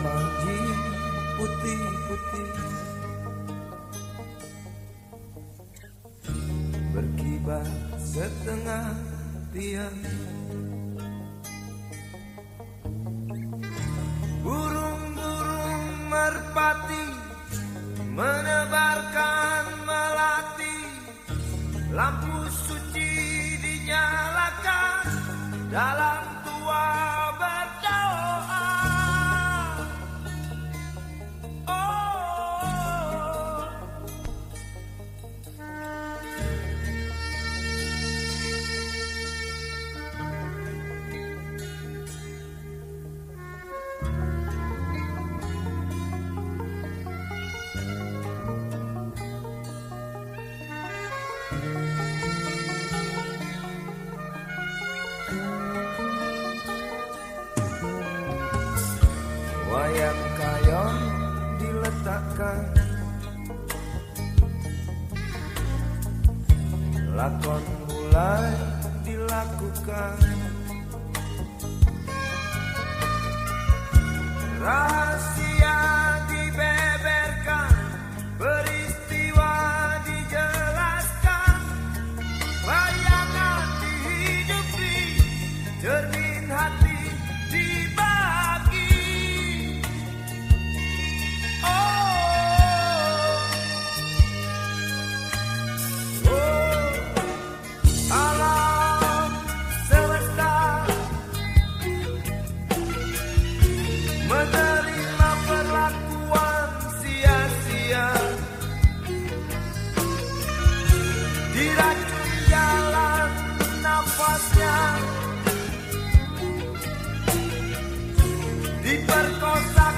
pagi putih-putih. Berkibar setengah tiang Yang kayon diletakkan. Lakon mulai dilakukan.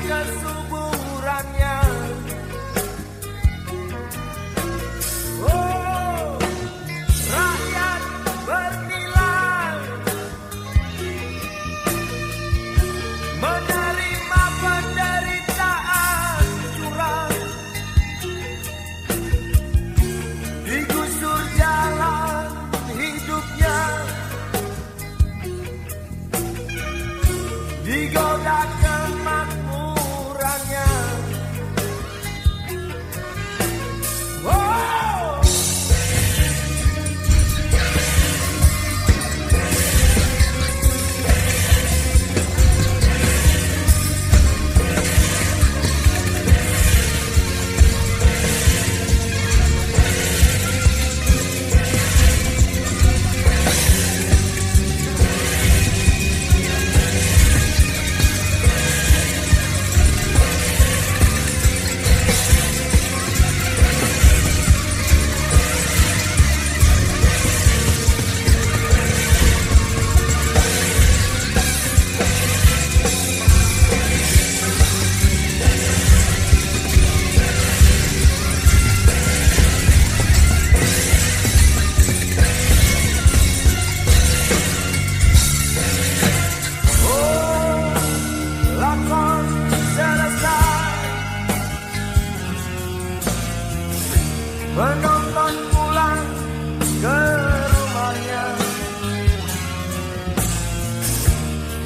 Because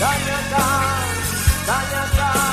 Tanyakan, tanyakan